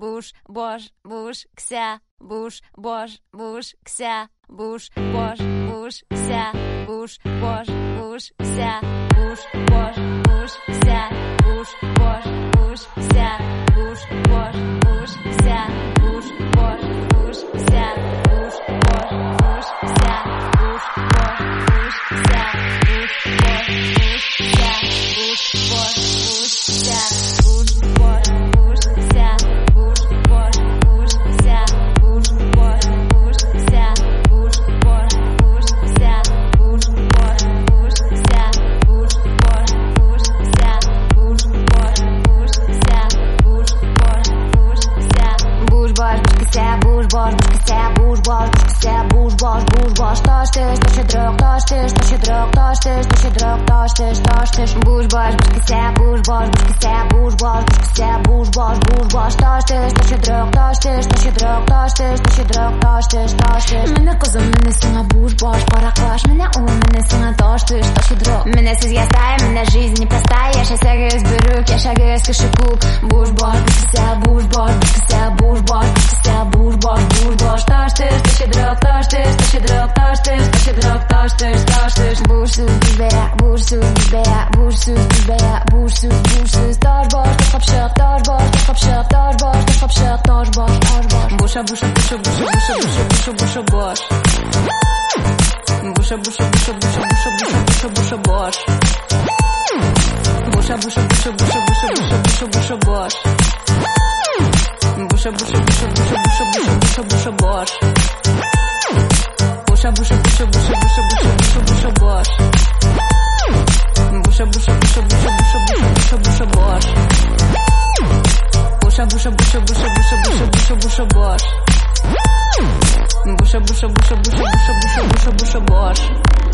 Буш, бош, буш, кся. Буш, бош, буш, кся. Буш, бош, буш, кся. Буш, бош, буш, кся. Буш, бош, bosh, que se a bush bosh, que se a bush bosh, bush bosh, tostes, tostes, drog, tostes, tostes, drog, tostes, tostes, drog, tostes, tostes, bush bosh, que se a bush bosh, que se Мене коза, мене параклаш, мене у, мене не простая, я шагаю с берук, я Uğursuz bursuz dar bar Top apşak dar bar Top apşak dar bar Top apşak dar bar Dar bar Boşa boşa boşa boşa boşa boşa boşa boşa bar Boşa boşa boşa boşa boşa boşa boşa boşa bar Boşa boşa boşa boşa boşa boşa boşa boşa bar Boşa boşa boşa boşa boşa boşa boşa boşa Boşa boşa bucha boss. Bucha, bucha, bucha, bucha, bucha, bucha, bucha, bucha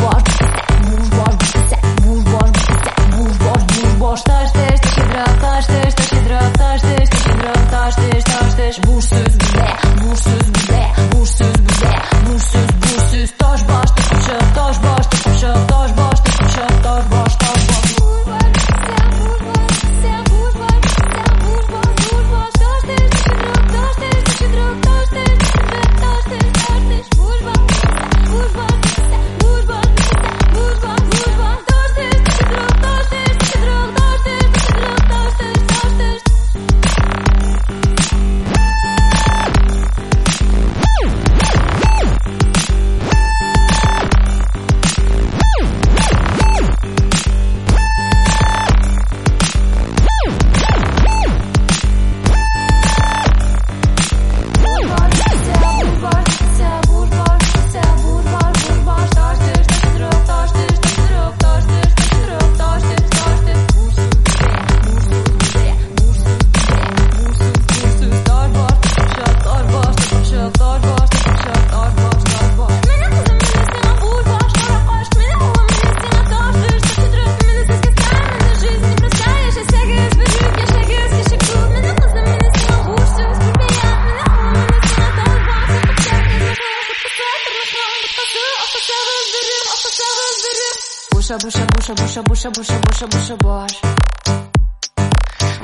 bucha, bucha, bucha, bucha, bucha, bucha, bucha, bucha, bosch.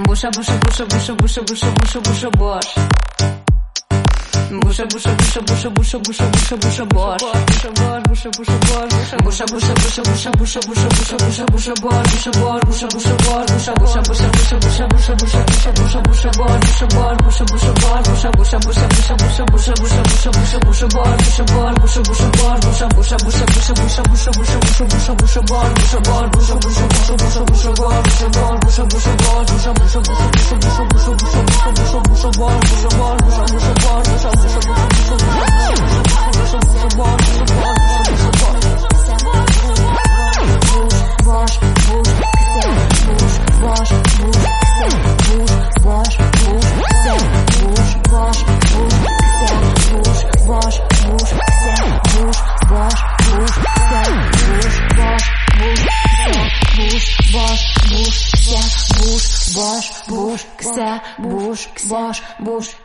Bucha, bucha, bucha, bucha, bucha, bucha, bucha, bucha, bosch. 不是不是不是不是不是不是不是不是我，不是我不是不是不是我，不是不是不是不是不是不是不是不是不是我，不是我不是不是我，不是不是不是不是不是不是不是不是不是我，不是我不是不是我，不是不是不是不是不是不是不是不是不是我，不是我不是不是不是不是不是我，不是我不是不是我，不是不是不是不是不是不是不是不是不是我。Bosch, bush.